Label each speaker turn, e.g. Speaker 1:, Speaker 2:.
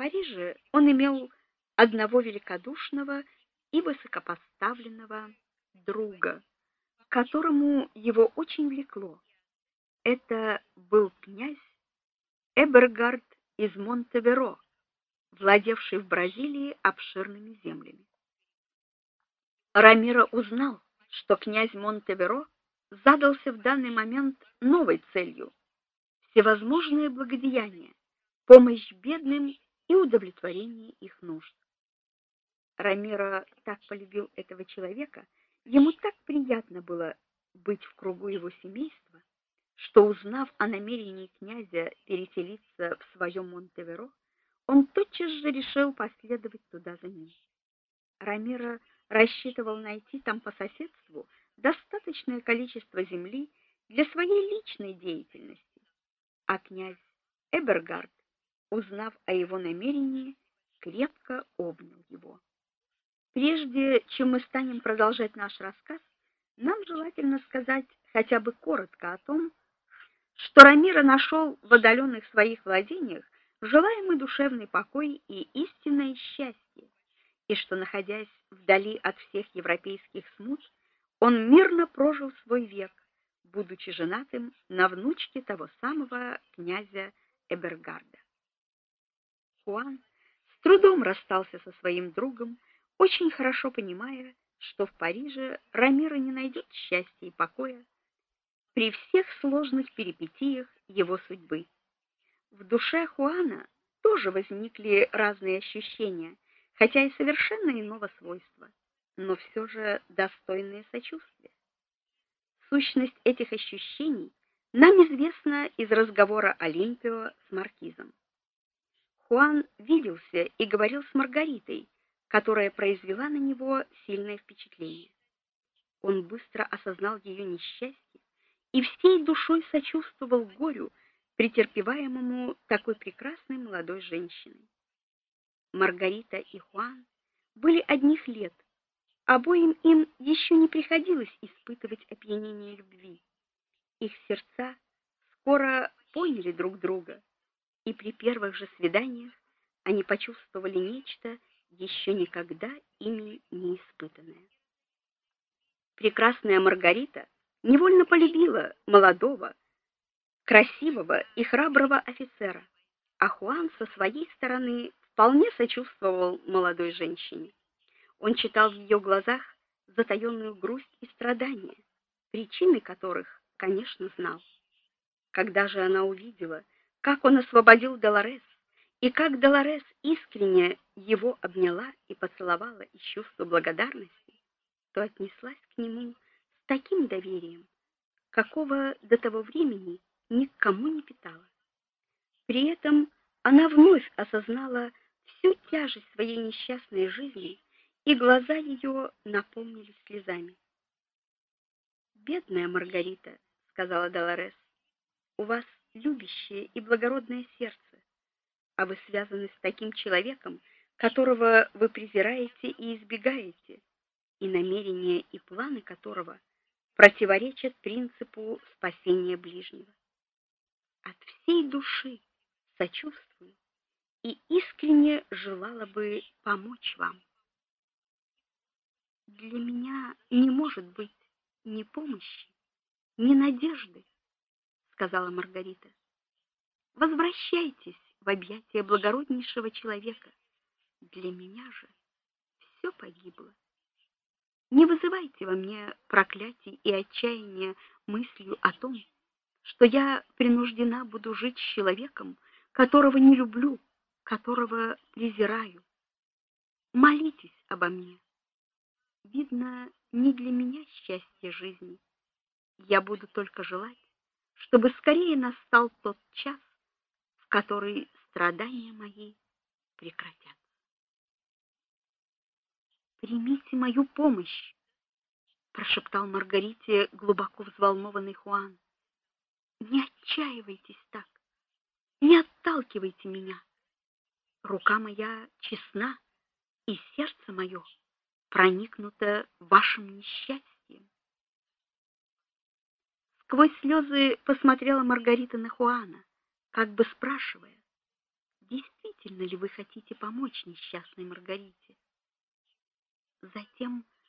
Speaker 1: Париже он имел одного великодушного и высокопоставленного друга, которому его очень влекло. Это был князь Эбергард из Монтеверо, владевший в Бразилии обширными землями. Рамиро узнал, что князь Монтеверо задался в данный момент новой целью всевозможные благодеяния, помощь бедным и удовлетворение их нужд. Рамиро так полюбил этого человека, ему так приятно было быть в кругу его семейства, что узнав о намерении князя переселиться в своем Монтеверо, он тотчас же решил последовать туда за ним. Рамиро рассчитывал найти там по соседству достаточное количество земли для своей личной деятельности. А князь Эбергард, узнав о его намерении, крепко обнял его. Прежде чем мы станем продолжать наш рассказ, нам желательно сказать хотя бы коротко о том, что Рамира нашел в отдаленных своих владениях желаемый душевный покой и истинное счастье, и что находясь вдали от всех европейских смут, он мирно прожил свой век, будучи женатым на внучке того самого князя Эбергарда. Хуан с трудом расстался со своим другом, очень хорошо понимая, что в Париже Рамира не найдет счастья и покоя при всех сложных перипетиях его судьбы. В душе Хуана тоже возникли разные ощущения, хотя и совершенно иного свойства, но все же достойные сочувствия. Сущность этих ощущений нам известна из разговора Олимпио с маркизом. Хуан виделся и говорил с Маргаритой, которая произвела на него сильное впечатление. Он быстро осознал ее несчастье и всей душой сочувствовал горю, претерпеваемому такой прекрасной молодой женщиной. Маргарита и Хуан были одних лет. Обоим им еще не приходилось испытывать опьянение любви. Их сердца скоро поняли друг друга, и при первых же свиданиях они почувствовали нечто еще никогда ими не испытанное. Прекрасная Маргарита невольно полюбила молодого, красивого и храброго офицера, а Хуан со своей стороны вполне сочувствовал молодой женщине. Он читал в ее глазах затаённую грусть и страдания, причины которых, конечно, знал. Когда же она увидела, как он освободил Долорес, и как Долорес искренне его обняла и поцеловала из чувства благодарности, то отнеслась к нему с таким доверием, какого до того времени никому не питала. При этом она вновь осознала всю тяжесть своей несчастной жизни, и глаза ее наполнились слезами. "Бедная Маргарита", сказала Долорес. "У вас любящее и благородное сердце а вы связаны с таким человеком, которого вы презираете и избегаете, и намерения и планы которого противоречат принципу спасения ближнего. От всей души сочувствую и искренне желала бы помочь вам. Для меня не может быть ни помощи, ни надежды, сказала Маргарита. Возвращайтесь в объятия благороднейшего человека. Для меня же все погибло. Не вызывайте во мне проклятий и отчаяния мыслью о том, что я принуждена буду жить с человеком, которого не люблю, которого презираю. Молитесь обо мне. Видно, не для меня счастье жизни. Я буду только желать, чтобы скорее настал тот час, который страдания мои прекратятся. Примите мою помощь, прошептал Маргарите глубоко взволнованный Хуан. Не отчаивайтесь так. Не отталкивайте меня. Рука моя честна, и сердце мое проникнуто вашим несчастьем. Сквозь слезы посмотрела Маргарита на Хуана, как бы спрашивая: "Действительно ли вы хотите помочь несчастной Маргарите?" Затем